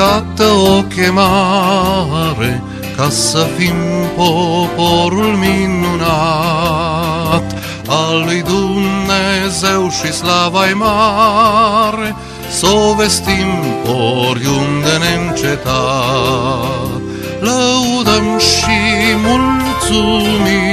iată o chemare ca să fim poporul minunat al lui Dumnezeu și slava mare, să o vestim oriunde neîncetat. Lăudăm și mulțumim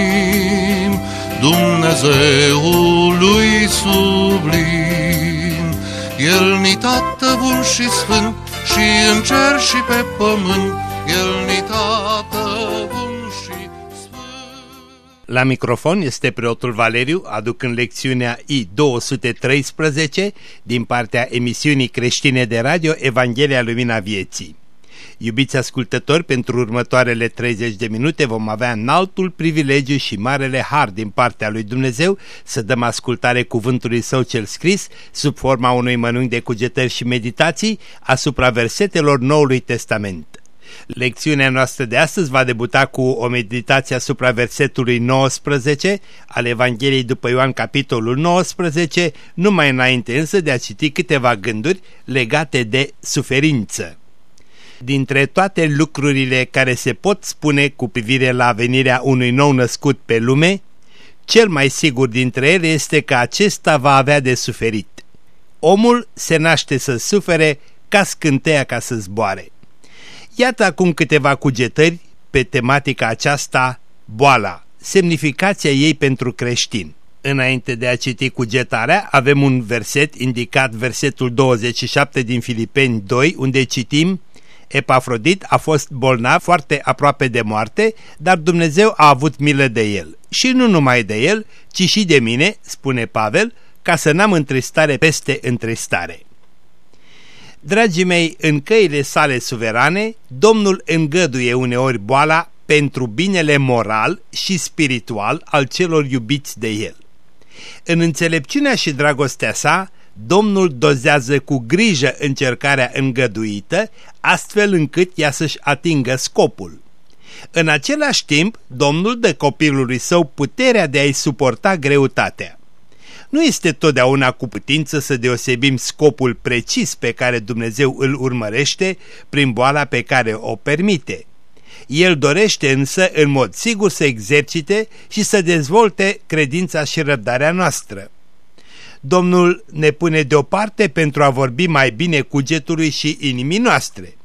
Dumnezeului sublim. El ni tată bun și sfânt și în cer și pe pământ, El ni tată bun și sfânt. La microfon este preotul Valeriu, aducând lecțiunea I-213 din partea emisiunii creștine de radio Evanghelia Lumina Vieții. Iubiți ascultători, pentru următoarele 30 de minute vom avea înaltul privilegiu și marele har din partea lui Dumnezeu să dăm ascultare cuvântului său cel scris sub forma unui mănânc de cugetări și meditații asupra versetelor Noului Testament. Lecțiunea noastră de astăzi va debuta cu o meditație asupra versetului 19 al Evangheliei după Ioan capitolul 19, numai înainte însă de a citi câteva gânduri legate de suferință. Dintre toate lucrurile care se pot spune cu privire la venirea unui nou născut pe lume, cel mai sigur dintre ele este că acesta va avea de suferit. Omul se naște să sufere ca scânteia ca să zboare. Iată acum câteva cugetări pe tematica aceasta, boala, semnificația ei pentru creștin. Înainte de a citi cugetarea, avem un verset indicat versetul 27 din Filipeni 2, unde citim Epafrodit a fost bolnav foarte aproape de moarte, dar Dumnezeu a avut milă de el. Și nu numai de el, ci și de mine, spune Pavel, ca să n-am întristare peste întristare. Dragii mei, în căile sale suverane, Domnul îngăduie uneori boala pentru binele moral și spiritual al celor iubiți de el. În înțelepciunea și dragostea sa, Domnul dozează cu grijă încercarea îngăduită, astfel încât ea să-și atingă scopul. În același timp, Domnul dă copilului său puterea de a-i suporta greutatea. Nu este totdeauna cu putință să deosebim scopul precis pe care Dumnezeu îl urmărește prin boala pe care o permite. El dorește însă în mod sigur să exercite și să dezvolte credința și răbdarea noastră. Domnul ne pune deoparte pentru a vorbi mai bine cugetului și inimii noastre.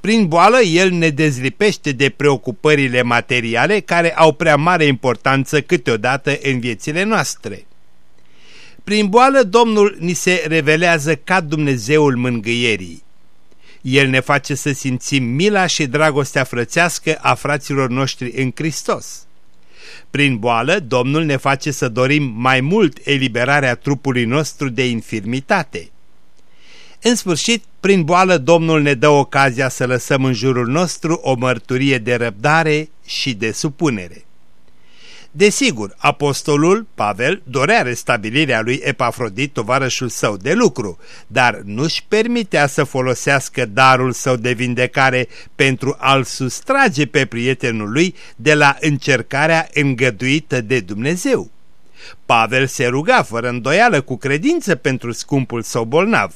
Prin boală, El ne dezlipește de preocupările materiale care au prea mare importanță câteodată în viețile noastre. Prin boală, Domnul ni se revelează ca Dumnezeul mângâierii. El ne face să simțim mila și dragostea frățească a fraților noștri în Hristos. Prin boală, Domnul ne face să dorim mai mult eliberarea trupului nostru de infirmitate. În sfârșit, prin boală, Domnul ne dă ocazia să lăsăm în jurul nostru o mărturie de răbdare și de supunere. Desigur, apostolul Pavel dorea restabilirea lui Epafrodit, tovarășul său de lucru, dar nu-și permitea să folosească darul său de vindecare pentru a-l sustrage pe prietenul lui de la încercarea îngăduită de Dumnezeu. Pavel se ruga fără îndoială cu credință pentru scumpul său bolnav.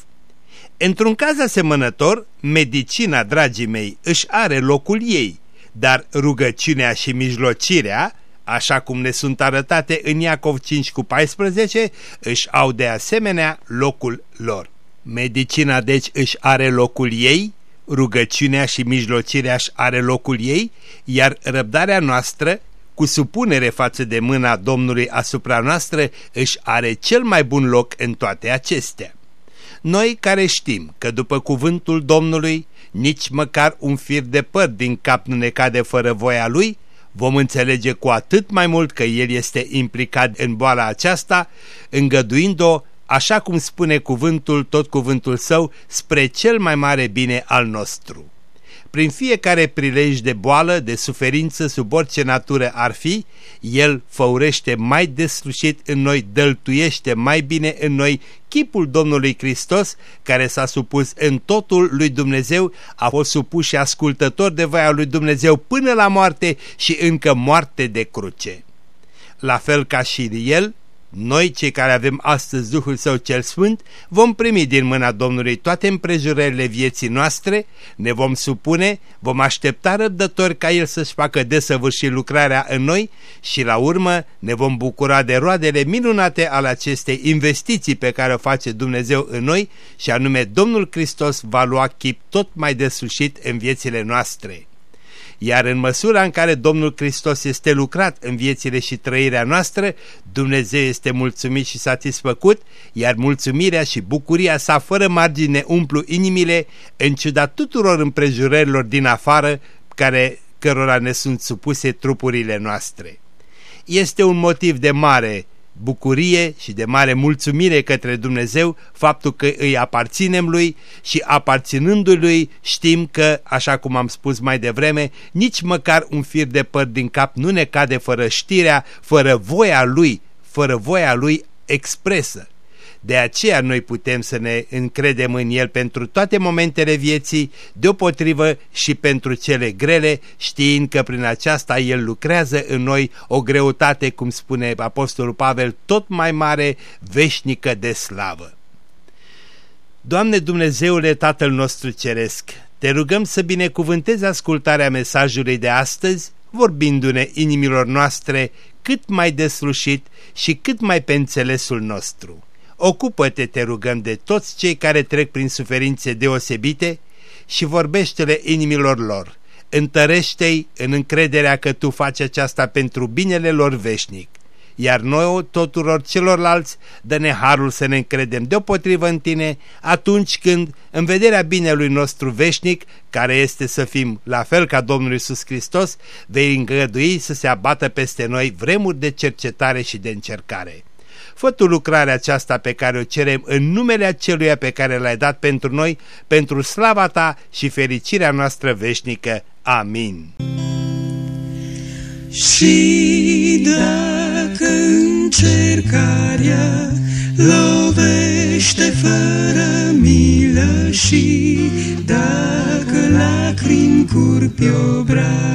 Într-un caz asemănător, medicina, dragii mei, își are locul ei, dar rugăciunea și mijlocirea așa cum ne sunt arătate în Iacov 5 cu 14, își au de asemenea locul lor. Medicina deci își are locul ei, rugăciunea și mijlocirea își are locul ei, iar răbdarea noastră, cu supunere față de mâna Domnului asupra noastră, își are cel mai bun loc în toate acestea. Noi care știm că după cuvântul Domnului, nici măcar un fir de păr din cap nu ne cade fără voia Lui, vom înțelege cu atât mai mult că el este implicat în boala aceasta, îngăduind-o, așa cum spune cuvântul, tot cuvântul său, spre cel mai mare bine al nostru prin fiecare prilej de boală, de suferință, sub orice natură ar fi, El făurește mai deslușit în noi, dăltuiește mai bine în noi chipul Domnului Hristos, care s-a supus în totul lui Dumnezeu, a fost supus și ascultător de voia lui Dumnezeu până la moarte și încă moarte de cruce. La fel ca și El, noi, cei care avem astăzi Duhul Său cel Sfânt, vom primi din mâna Domnului toate împrejurările vieții noastre, ne vom supune, vom aștepta răbdători ca El să-și facă desăvârșit lucrarea în noi și la urmă ne vom bucura de roadele minunate ale acestei investiții pe care o face Dumnezeu în noi și anume Domnul Hristos va lua chip tot mai deslușit în viețile noastre iar în măsura în care Domnul Hristos este lucrat în viețile și trăirea noastră, Dumnezeu este mulțumit și satisfăcut, iar mulțumirea și bucuria sa fără margine umplu inimile, în ciuda tuturor împrejurărilor din afară care, cărora ne sunt supuse trupurile noastre. Este un motiv de mare bucurie și de mare mulțumire către Dumnezeu faptul că îi aparținem lui și aparținându-lui știm că, așa cum am spus mai devreme, nici măcar un fir de păr din cap nu ne cade fără știrea, fără voia lui, fără voia lui expresă. De aceea noi putem să ne încredem în El pentru toate momentele vieții, deopotrivă și pentru cele grele, știind că prin aceasta El lucrează în noi o greutate, cum spune Apostolul Pavel, tot mai mare, veșnică de slavă. Doamne Dumnezeule Tatăl nostru Ceresc, te rugăm să binecuvântezi ascultarea mesajului de astăzi, vorbindu-ne inimilor noastre cât mai deslușit și cât mai pe înțelesul nostru. Ocupă-te, te rugăm, de toți cei care trec prin suferințe deosebite și vorbește-le inimilor lor. Întărește-i în încrederea că tu faci aceasta pentru binele lor veșnic. Iar noi, tuturor celorlalți, dă-ne harul să ne încredem deopotrivă în tine atunci când, în vederea binelui nostru veșnic, care este să fim la fel ca Domnul Isus Hristos, vei îngădui să se abată peste noi vremuri de cercetare și de încercare. Fă tu lucrarea aceasta pe care o cerem în numele aceluia pe care l-ai dat pentru noi, pentru slava ta și fericirea noastră veșnică. Amin. Și dacă încercarea lovește fără milă și dacă lacrimi curpi obraz,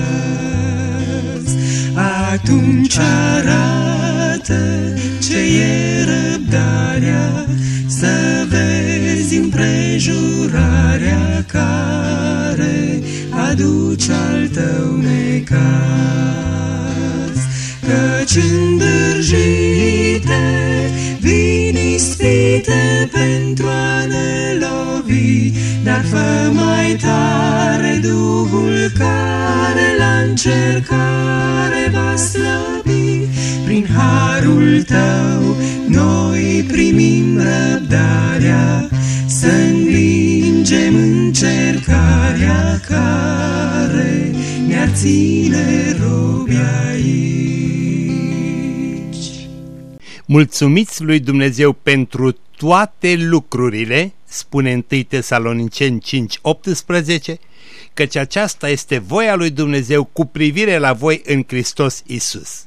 atunci arată ce e răbdarea, să vezi împrejurarea care aduce al tău necaz. Căci îndârjite vin ispite pentru a ne lovi, dar fă mai tare Duhul care la încercare va slăbi prin harul tău noi primim răbdarea să învingem încercarea care ne-ar ține robi aici. Mulțumiți lui Dumnezeu pentru toate lucrurile, spune 1 Tesaloniceni 5:18, căci aceasta este voia lui Dumnezeu cu privire la voi în Hristos Isus.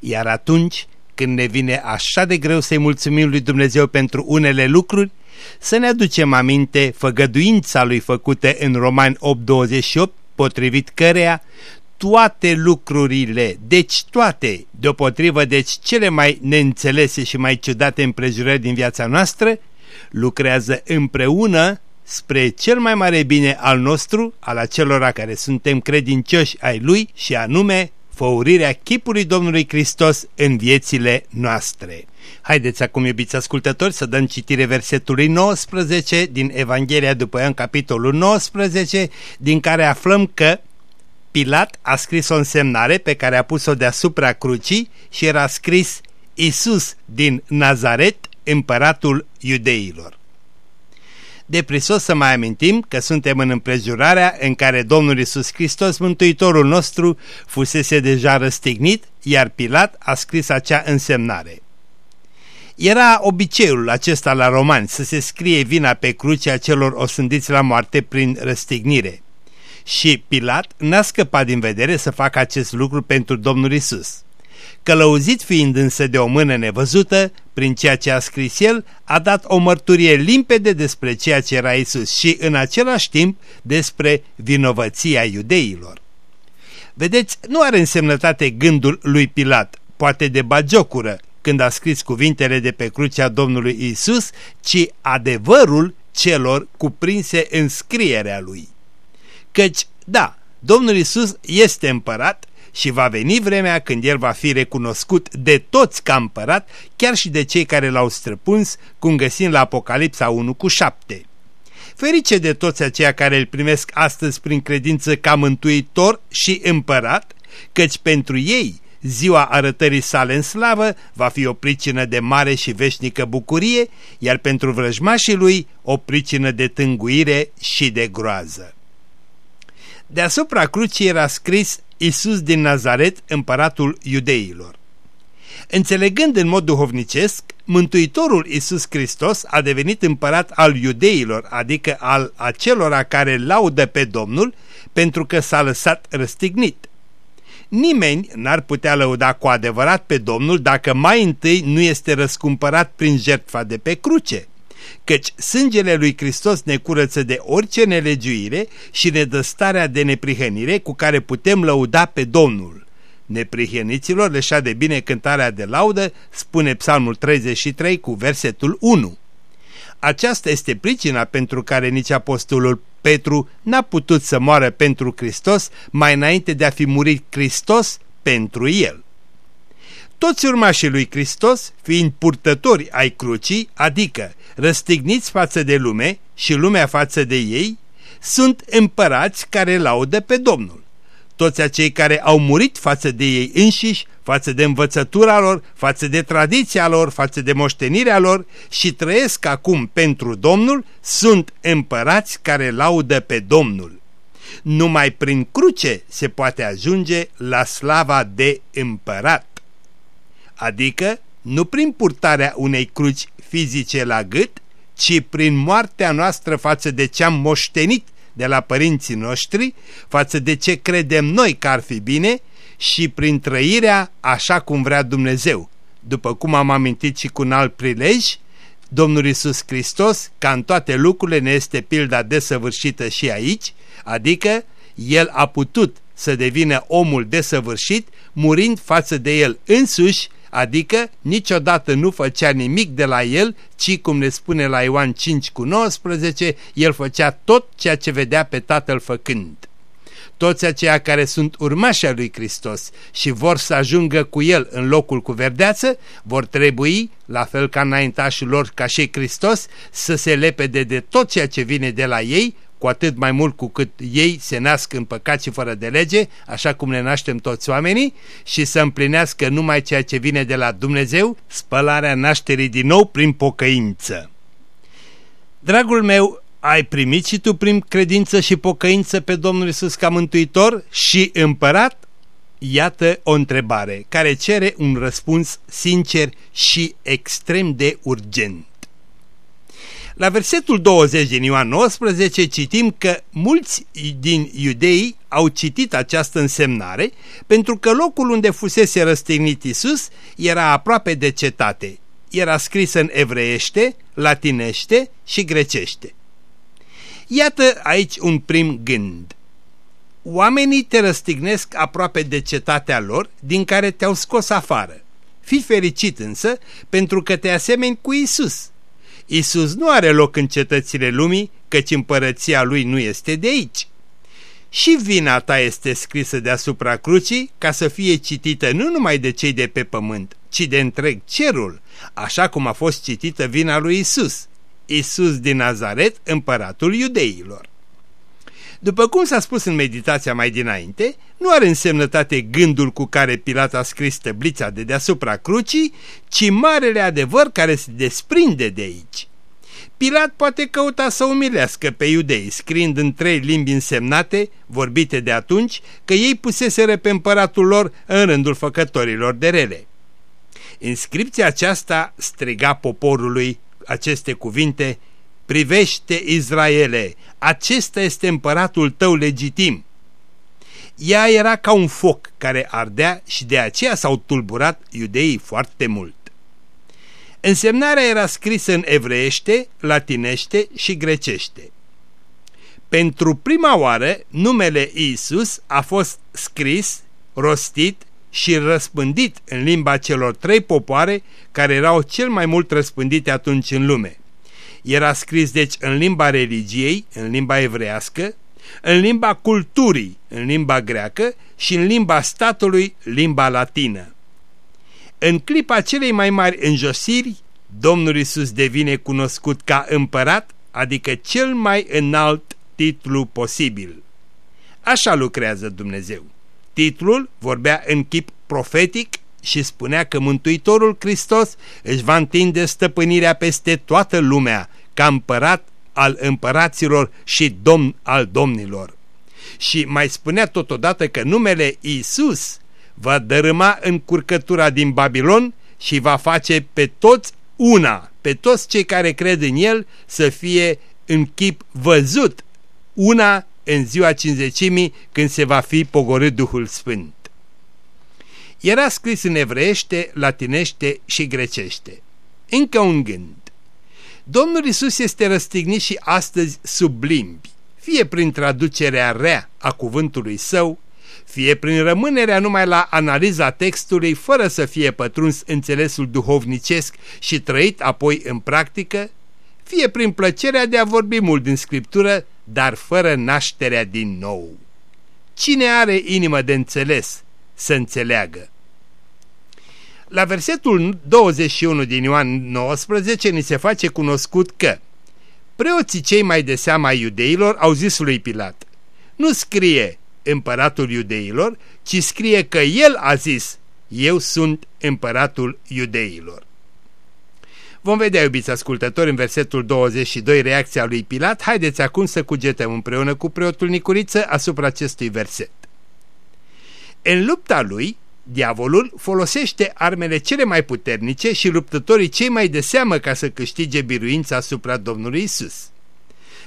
Iar atunci când ne vine așa de greu să-i mulțumim lui Dumnezeu pentru unele lucruri, să ne aducem aminte făgăduința lui făcute în Romani 8.28, potrivit căreia toate lucrurile, deci toate, deopotrivă deci cele mai neînțelese și mai ciudate împrejurări din viața noastră, lucrează împreună spre cel mai mare bine al nostru, al acelora care suntem credincioși ai Lui și anume făurirea chipului Domnului Hristos în viețile noastre. Haideți acum, iubiți ascultători, să dăm citire versetului 19 din Evanghelia după Ioan, capitolul 19, din care aflăm că Pilat a scris o însemnare pe care a pus-o deasupra crucii și era scris Isus din Nazaret, împăratul iudeilor. De prisos să mai amintim că suntem în împrejurarea în care Domnul Isus Hristos, Mântuitorul nostru, fusese deja răstignit, iar Pilat a scris acea însemnare. Era obiceiul acesta la romani să se scrie vina pe crucea celor osândiți la moarte prin răstignire. Și Pilat n-a scăpat din vedere să facă acest lucru pentru Domnul Isus. Călăuzit fiind însă de o mână nevăzută, prin ceea ce a scris el, a dat o mărturie limpede despre ceea ce era Isus și în același timp despre vinovăția iudeilor. Vedeți, nu are însemnătate gândul lui Pilat, poate de bagiocură, când a scris cuvintele de pe crucea Domnului Isus, ci adevărul celor cuprinse în scrierea lui. Căci, da, Domnul Isus este împărat și va veni vremea când el va fi recunoscut de toți ca împărat, chiar și de cei care l-au străpuns, cum găsim la Apocalipsa 1 cu 7. Ferice de toți aceia care îl primesc astăzi prin credință ca mântuitor și împărat, căci pentru ei ziua arătării sale în slavă va fi o pricină de mare și veșnică bucurie, iar pentru vrăjmașii lui o pricină de tânguire și de groază. Deasupra crucii era scris Isus din Nazaret, împăratul iudeilor. Înțelegând în mod duhovnicesc, Mântuitorul Isus Hristos a devenit împărat al iudeilor, adică al acelora care laudă pe Domnul pentru că s-a lăsat răstignit. Nimeni n-ar putea lăuda cu adevărat pe Domnul dacă mai întâi nu este răscumpărat prin jertfa de pe cruce căci sângele lui Hristos ne curăță de orice nelegiuire și ne dă starea de neprihănire cu care putem lăuda pe Domnul. Neprihăniților leșa de bine cântarea de laudă, spune Psalmul 33 cu versetul 1. Aceasta este pricina pentru care nici apostolul Petru n-a putut să moară pentru Hristos mai înainte de a fi murit Hristos pentru el. Toți urmașii lui Hristos, fiind purtători ai crucii, adică răstigniți față de lume și lumea față de ei, sunt împărați care laudă pe Domnul. Toți acei care au murit față de ei înșiși, față de învățătura lor, față de tradiția lor, față de moștenirea lor și trăiesc acum pentru Domnul, sunt împărați care laudă pe Domnul. Numai prin cruce se poate ajunge la slava de împărat adică nu prin purtarea unei cruci fizice la gât, ci prin moartea noastră față de ce am moștenit de la părinții noștri, față de ce credem noi că ar fi bine și prin trăirea așa cum vrea Dumnezeu. După cum am amintit și cu un alt prilej, Domnul Isus Hristos, ca în toate lucrurile, ne este pilda desăvârșită și aici, adică El a putut să devină omul desăvârșit, murind față de El însuși adică niciodată nu făcea nimic de la el, ci, cum ne spune la Ioan 5 cu 19, el făcea tot ceea ce vedea pe tatăl făcând. Toți aceia care sunt urmașii lui Hristos și vor să ajungă cu el în locul cu verdeață, vor trebui, la fel ca înaintașul lor ca și Hristos, să se lepede de tot ceea ce vine de la ei, cu atât mai mult cu cât ei se nasc în păcat și fără de lege, așa cum ne naștem toți oamenii, și să împlinească numai ceea ce vine de la Dumnezeu, spălarea nașterii din nou prin pocăință. Dragul meu, ai primit și tu prin credință și pocăință pe Domnul Isus ca mântuitor și împărat? Iată o întrebare care cere un răspuns sincer și extrem de urgent. La versetul 20 din Ioan 19 citim că mulți din iudei au citit această însemnare pentru că locul unde fusese răstignit Isus era aproape de cetate. Era scris în evreiește, latinește și grecește. Iată aici un prim gând. Oamenii te răstignesc aproape de cetatea lor din care te-au scos afară. Fii fericit însă pentru că te asemeni cu Isus Isus nu are loc în cetățile lumii, căci împărăția lui nu este de aici. Și vina ta este scrisă deasupra crucii ca să fie citită nu numai de cei de pe pământ, ci de întreg cerul, așa cum a fost citită vina lui Isus. Isus din Nazaret, împăratul iudeilor. După cum s-a spus în meditația mai dinainte, nu are însemnătate gândul cu care Pilat a scris tăblița de deasupra crucii, ci marele adevăr care se desprinde de aici. Pilat poate căuta să umilească pe iudei, scriind în trei limbi însemnate, vorbite de atunci, că ei puseseră pe împăratul lor în rândul făcătorilor de rele. Inscripția aceasta striga poporului aceste cuvinte Privește, Israele, acesta este împăratul tău legitim. Ea era ca un foc care ardea și de aceea s-au tulburat iudeii foarte mult. Însemnarea era scrisă în evreiește, latinește și grecește. Pentru prima oară, numele Isus a fost scris, rostit și răspândit în limba celor trei popoare care erau cel mai mult răspândite atunci în lume. Era scris deci în limba religiei, în limba evrească, în limba culturii, în limba greacă și în limba statului, limba latină. În clipa celei mai mari înjosiri, Domnul Isus devine cunoscut ca împărat, adică cel mai înalt titlu posibil. Așa lucrează Dumnezeu. Titlul vorbea în chip profetic și spunea că Mântuitorul Hristos își va întinde stăpânirea peste toată lumea ca împărat al împăraților și domn al domnilor. Și mai spunea totodată că numele Isus va dărâma în curcătura din Babilon și va face pe toți una, pe toți cei care cred în el să fie în chip văzut, una în ziua cinzecimii când se va fi pogorât Duhul Sfânt. Era scris în evreiește, latinește și grecește. Încă un gând. Domnul Isus este răstignit și astăzi sub limbi, fie prin traducerea rea a cuvântului său, fie prin rămânerea numai la analiza textului fără să fie pătruns înțelesul duhovnicesc și trăit apoi în practică, fie prin plăcerea de a vorbi mult din Scriptură, dar fără nașterea din nou. Cine are inimă de înțeles să înțeleagă? La versetul 21 din Ioan 19 ni se face cunoscut că preoții cei mai de seama iudeilor au zis lui Pilat, nu scrie împăratul iudeilor, ci scrie că el a zis, eu sunt împăratul iudeilor. Vom vedea, iubiți ascultători, în versetul 22 reacția lui Pilat. Haideți acum să cugetăm împreună cu preotul Nicuriță asupra acestui verset. În lupta lui, diavolul folosește armele cele mai puternice și luptătorii cei mai de seamă ca să câștige biruința asupra Domnului Isus.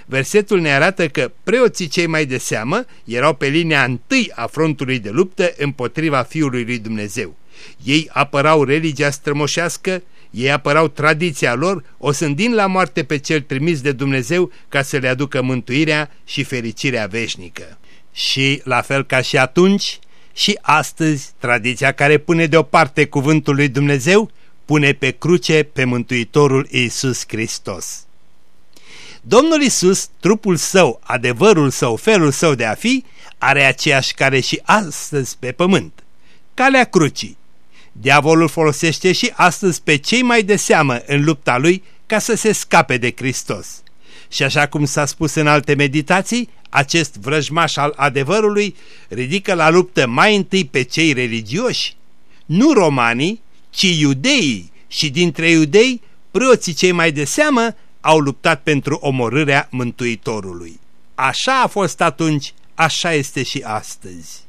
Versetul ne arată că preoții cei mai de seamă erau pe linia întâi a frontului de luptă împotriva Fiului lui Dumnezeu. Ei apărau religia strămoșească, ei apărau tradiția lor, osândind la moarte pe cel trimis de Dumnezeu ca să le aducă mântuirea și fericirea veșnică. Și, la fel ca și atunci, și astăzi, tradiția care pune deoparte cuvântul lui Dumnezeu, pune pe cruce pe Mântuitorul Iisus Hristos. Domnul Isus, trupul său, adevărul său, felul său de a fi, are aceeași care și astăzi pe pământ. Calea crucii. Diavolul folosește și astăzi pe cei mai de seamă în lupta lui ca să se scape de Hristos. Și așa cum s-a spus în alte meditații, acest vrăjmaș al adevărului ridică la luptă mai întâi pe cei religioși, nu romanii, ci iudeii și dintre iudei, preoții cei mai de seamă au luptat pentru omorârea Mântuitorului. Așa a fost atunci, așa este și astăzi.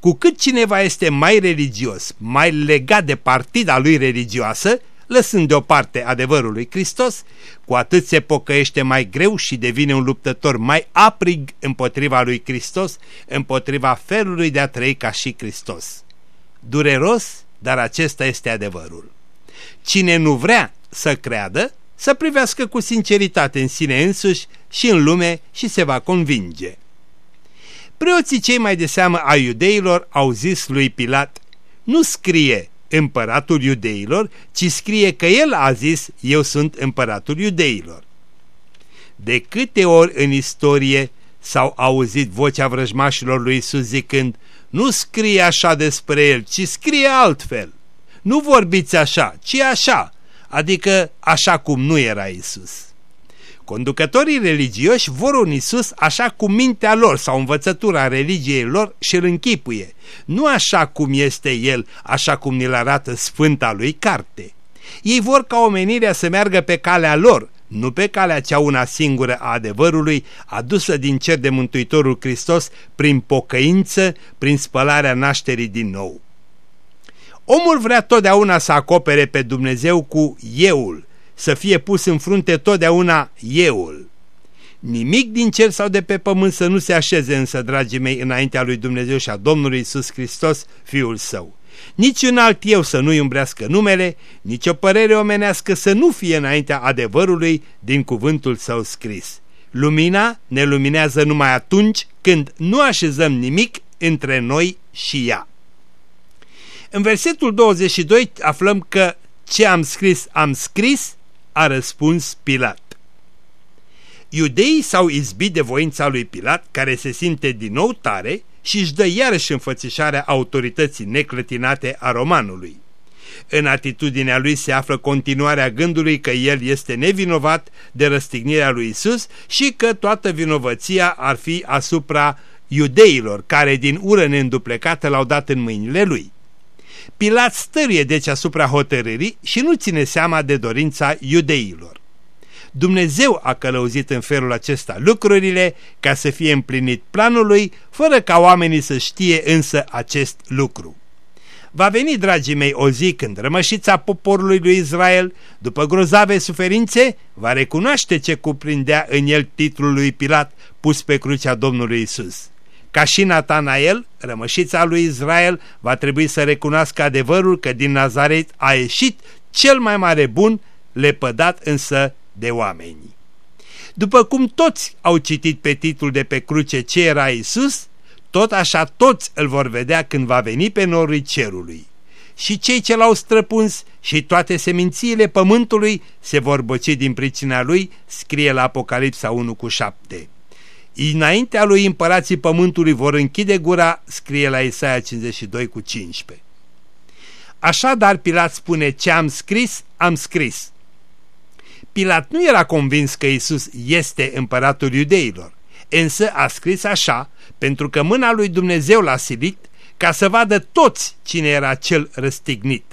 Cu cât cineva este mai religios, mai legat de partida lui religioasă, lăsând deoparte adevărul lui Hristos, cu atât se pocăiește mai greu și devine un luptător mai aprig împotriva lui Hristos, împotriva felului de a trăi ca și Hristos. Dureros, dar acesta este adevărul. Cine nu vrea să creadă, să privească cu sinceritate în sine însuși și în lume și se va convinge. Preoții cei mai de seamă a iudeilor au zis lui Pilat, nu scrie împăratul iudeilor, ci scrie că el a zis, eu sunt împăratul iudeilor. De câte ori în istorie s-au auzit vocea vrăjmașilor lui Isus zicând, nu scrie așa despre el, ci scrie altfel. Nu vorbiți așa, ci așa, adică așa cum nu era Isus. Conducătorii religioși vor un Isus așa cum mintea lor sau învățătura religiei lor și îl închipuie, nu așa cum este El, așa cum ni-l arată Sfânta lui carte. Ei vor ca omenirea să meargă pe calea lor, nu pe calea cea una singură a adevărului, adusă din cer de Mântuitorul Hristos prin pocăință, prin spălarea nașterii din nou. Omul vrea totdeauna să acopere pe Dumnezeu cu euul, să fie pus în frunte totdeauna euul. Nimic din cer sau de pe pământ să nu se așeze însă, dragii mei, înaintea lui Dumnezeu și a Domnului Isus Hristos, Fiul Său. Nici un alt eu să nu-i umbrească numele, nici o părere omenească să nu fie înaintea adevărului din cuvântul său scris. Lumina ne luminează numai atunci când nu așezăm nimic între noi și ea. În versetul 22 aflăm că ce am scris, am scris, a răspuns Pilat. Iudeii s-au izbit de voința lui Pilat, care se simte din nou tare și își dă iarăși înfățișarea autorității neclătinate a romanului. În atitudinea lui se află continuarea gândului că el este nevinovat de răstignirea lui Isus și că toată vinovăția ar fi asupra iudeilor, care din ură neînduplecată l-au dat în mâinile lui. Pilat stăruie deci asupra hotărârii și nu ține seama de dorința iudeilor. Dumnezeu a călăuzit în felul acesta lucrurile ca să fie împlinit planul lui, fără ca oamenii să știe însă acest lucru. Va veni, dragii mei, o zi când rămășița poporului lui Israel, după grozave suferințe, va recunoaște ce cuprindea în el titlul lui Pilat pus pe crucea Domnului Isus. Ca și Natanael, rămășița lui Israel va trebui să recunoască adevărul că din Nazaret a ieșit cel mai mare bun, lepădat însă de oameni. După cum toți au citit pe titlul de pe cruce ce era Isus, tot așa toți îl vor vedea când va veni pe norii cerului. Și cei ce l-au străpuns și toate semințiile pământului se vor boci din pricina lui, scrie la Apocalipsa 1 cu 7. Înaintea lui împărații pământului vor închide gura, scrie la Isaia 52 cu 15. Așadar Pilat spune ce am scris, am scris. Pilat nu era convins că Isus este împăratul iudeilor, însă a scris așa pentru că mâna lui Dumnezeu l-a silit ca să vadă toți cine era cel răstignit.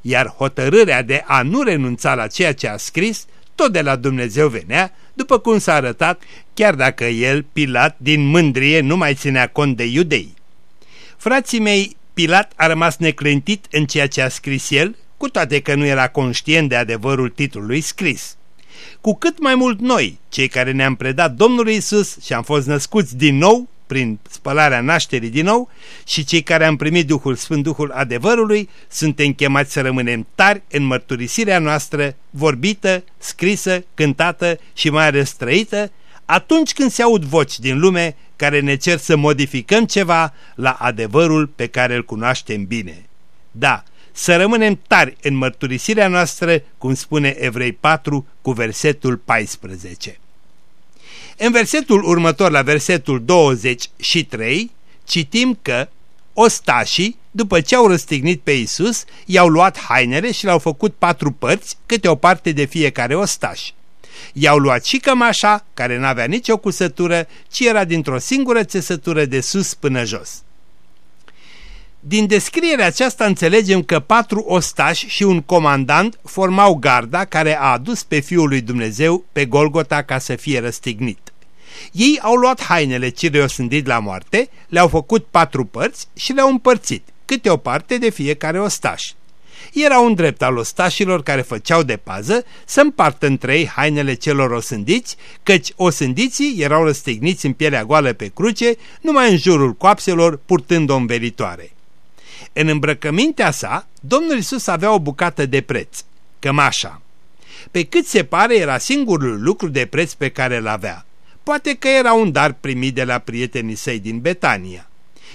Iar hotărârea de a nu renunța la ceea ce a scris, tot de la Dumnezeu venea, după cum s-a arătat, chiar dacă el, Pilat, din mândrie nu mai ținea cont de iudei. Frații mei, Pilat a rămas neclintit în ceea ce a scris el, cu toate că nu era conștient de adevărul titlului scris. Cu cât mai mult noi, cei care ne-am predat Domnului Isus și am fost născuți din nou, prin spălarea nașterii din nou și cei care am primit Duhul Sfânt, Duhul adevărului, suntem chemați să rămânem tari în mărturisirea noastră, vorbită, scrisă, cântată și mai ales trăită, atunci când se aud voci din lume care ne cer să modificăm ceva la adevărul pe care îl cunoaștem bine. Da, să rămânem tari în mărturisirea noastră, cum spune Evrei 4 cu versetul 14. În versetul următor, la versetul 23, citim că ostașii, după ce au răstignit pe Isus, i-au luat hainele și le-au făcut patru părți, câte o parte de fiecare ostaș. I-au luat și cămașa, care n-avea nicio cusătură, ci era dintr-o singură țesătură de sus până jos. Din descrierea aceasta înțelegem că patru ostași și un comandant formau garda care a adus pe Fiul lui Dumnezeu pe Golgota ca să fie răstignit. Ei au luat hainele cele osândit la moarte, le-au făcut patru părți și le-au împărțit, câte o parte de fiecare ostaș. Era un drept al ostașilor care făceau de pază să împartă între ei hainele celor osândiți, căci osândiții erau răstigniți în pielea goală pe cruce, numai în jurul coapselor, purtând o învelitoare. În îmbrăcămintea sa, Domnul Isus avea o bucată de preț, cămașa. Pe cât se pare, era singurul lucru de preț pe care îl avea. Poate că era un dar primit de la prietenii săi din Betania.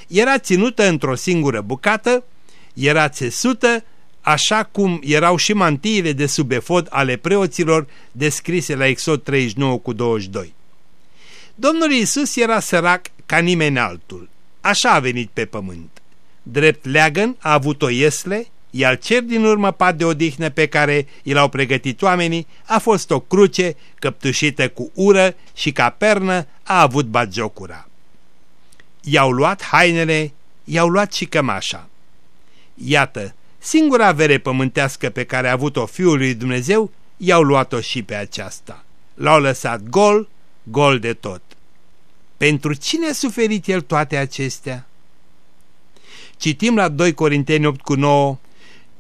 Era ținută într-o singură bucată, era țesută, așa cum erau și mantiile de sub efod ale preoților descrise la Exod 39 cu 22. Domnul Iisus era sărac ca nimeni altul. Așa a venit pe pământ. Drept leagăn a avut o iesle, iar cer din urmă pat de odihnă pe care i l-au pregătit oamenii a fost o cruce căptușită cu ură și ca pernă a avut batjocura. I-au luat hainele, i-au luat și cămașa. Iată, singura avere pământească pe care a avut-o Fiul lui Dumnezeu, i-au luat-o și pe aceasta. L-au lăsat gol, gol de tot. Pentru cine a suferit el toate acestea? Citim la 2 Corinteni 8 cu 9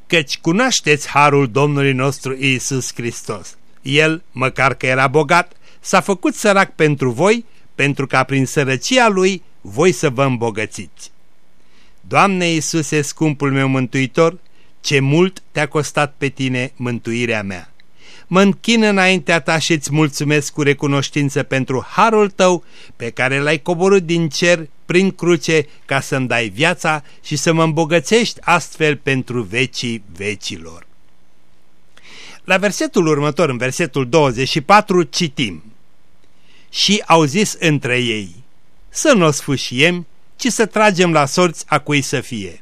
Căci cunoașteți harul Domnului nostru Iisus Hristos. El, măcar că era bogat, s-a făcut sărac pentru voi, pentru ca prin sărăcia lui voi să vă îmbogățiți. Doamne Iisuse, scumpul meu mântuitor, ce mult te-a costat pe tine mântuirea mea. Mă închin înaintea ta și îți mulțumesc cu recunoștință pentru harul tău pe care l-ai coborât din cer prin cruce ca să-mi dai viața și să mă îmbogățești astfel pentru vecii vecilor. La versetul următor, în versetul 24, citim Și au zis între ei, să nu o sfâșiem, ci să tragem la sorți a cui să fie.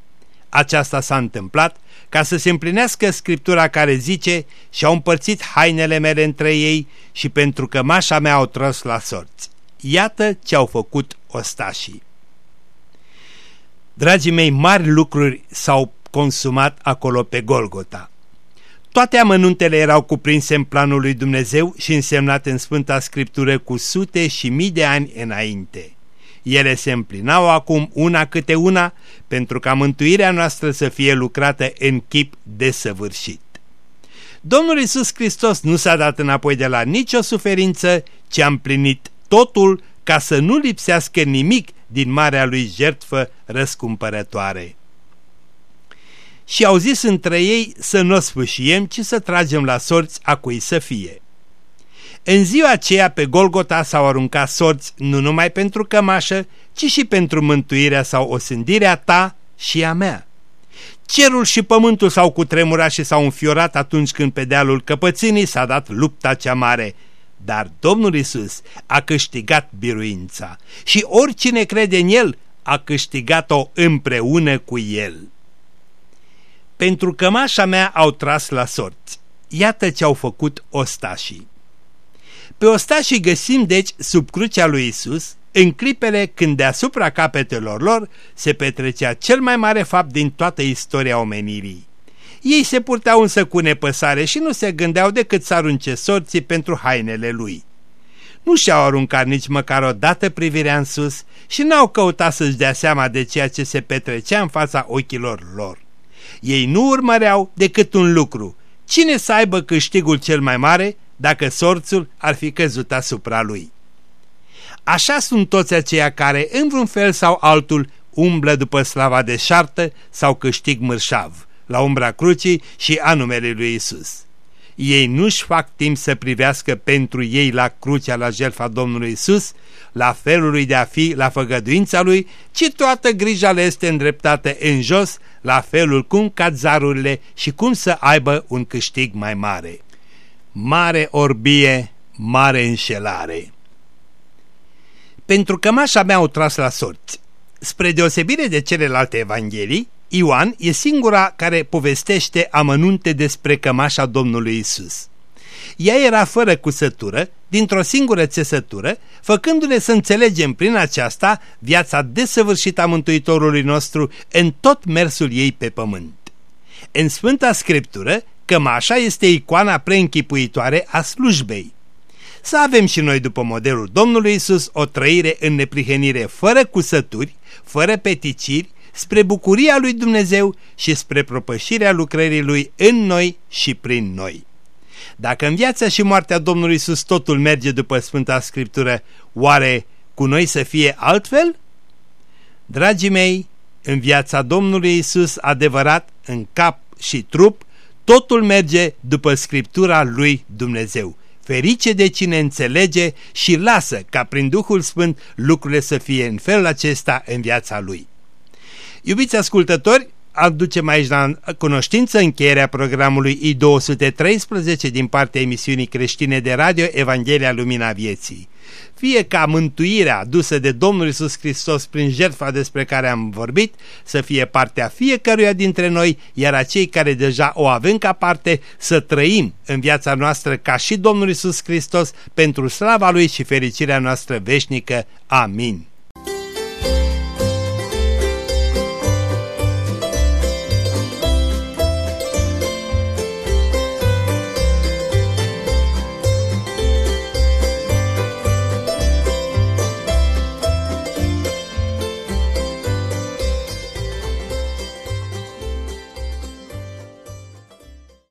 Aceasta s-a întâmplat ca să se împlinească scriptura care zice și-au împărțit hainele mele între ei și pentru că mașa mea au tras la sorți. Iată ce au făcut ostașii. Dragii mei, mari lucruri s-au consumat acolo pe Golgota. Toate amănuntele erau cuprinse în planul lui Dumnezeu și însemnate în Sfânta Scriptură cu sute și mii de ani înainte. Ele se împlinau acum una câte una pentru ca mântuirea noastră să fie lucrată în chip desăvârșit. Domnul Isus Hristos nu s-a dat înapoi de la nicio suferință, ci a împlinit totul ca să nu lipsească nimic din marea lui jertfă răscumpărătoare. Și au zis între ei să nu o sfâșiem, ci să tragem la sorți a cui să fie. În ziua aceea pe Golgota s-au aruncat sorți nu numai pentru cămașă, ci și pentru mântuirea sau osândirea ta și a mea. Cerul și pământul s-au cutremurat și s-au înfiorat atunci când pe dealul căpățânii s-a dat lupta cea mare. Dar Domnul Isus a câștigat biruința și oricine crede în El a câștigat-o împreună cu El. Pentru cămașa mea au tras la sorți. Iată ce au făcut ostașii. Pe ostașii găsim deci sub crucea lui Isus, în clipele când deasupra capetelor lor se petrecea cel mai mare fapt din toată istoria omenirii. Ei se purteau însă cu nepăsare și nu se gândeau decât să arunce sorții pentru hainele lui. Nu și-au aruncat nici măcar o dată privirea în sus și n-au căutat să-și dea seama de ceea ce se petrecea în fața ochilor lor. Ei nu urmăreau decât un lucru, cine să aibă câștigul cel mai mare dacă sorțul ar fi căzut asupra lui. Așa sunt toți aceia care, în vreun fel sau altul, umblă după slava deșartă sau câștig mărșav, la umbra crucii și a numele lui Isus. Ei nu-și fac timp să privească pentru ei la crucea, la jertfa Domnului Isus, la felul lui de a fi, la făgăduința lui, ci toată grija le este îndreptată în jos, la felul cum cad zarurile și cum să aibă un câștig mai mare mare orbie, mare înșelare. Pentru că mașa mea au tras la sorți. Spre deosebire de celelalte evanghelii, Ioan e singura care povestește amănunte despre cămașa Domnului Isus. Ea era fără cusătură, dintr-o singură țesătură, făcându-ne să înțelegem prin aceasta viața desăvârșită a Mântuitorului nostru în tot mersul ei pe pământ. În Sfânta Scriptură, Cămașa este icoana preînchipuitoare a slujbei. Să avem și noi după modelul Domnului Isus o trăire în neprihenire fără cusături, fără peticiri, spre bucuria lui Dumnezeu și spre propășirea lucrării lui în noi și prin noi. Dacă în viața și moartea Domnului Isus totul merge după Sfânta Scriptură, oare cu noi să fie altfel? Dragii mei, în viața Domnului Isus adevărat, în cap și trup, Totul merge după Scriptura lui Dumnezeu. Ferice de cine înțelege și lasă ca prin Duhul Sfânt lucrurile să fie în felul acesta în viața lui. Iubiți ascultători, aducem aici la cunoștință încheierea programului I213 din partea emisiunii creștine de radio Evanghelia Lumina Vieții fie ca mântuirea adusă de Domnul Isus Hristos prin jertfa despre care am vorbit să fie partea fiecăruia dintre noi, iar acei care deja o avem ca parte să trăim în viața noastră ca și Domnul Isus Hristos pentru slava Lui și fericirea noastră veșnică. Amin.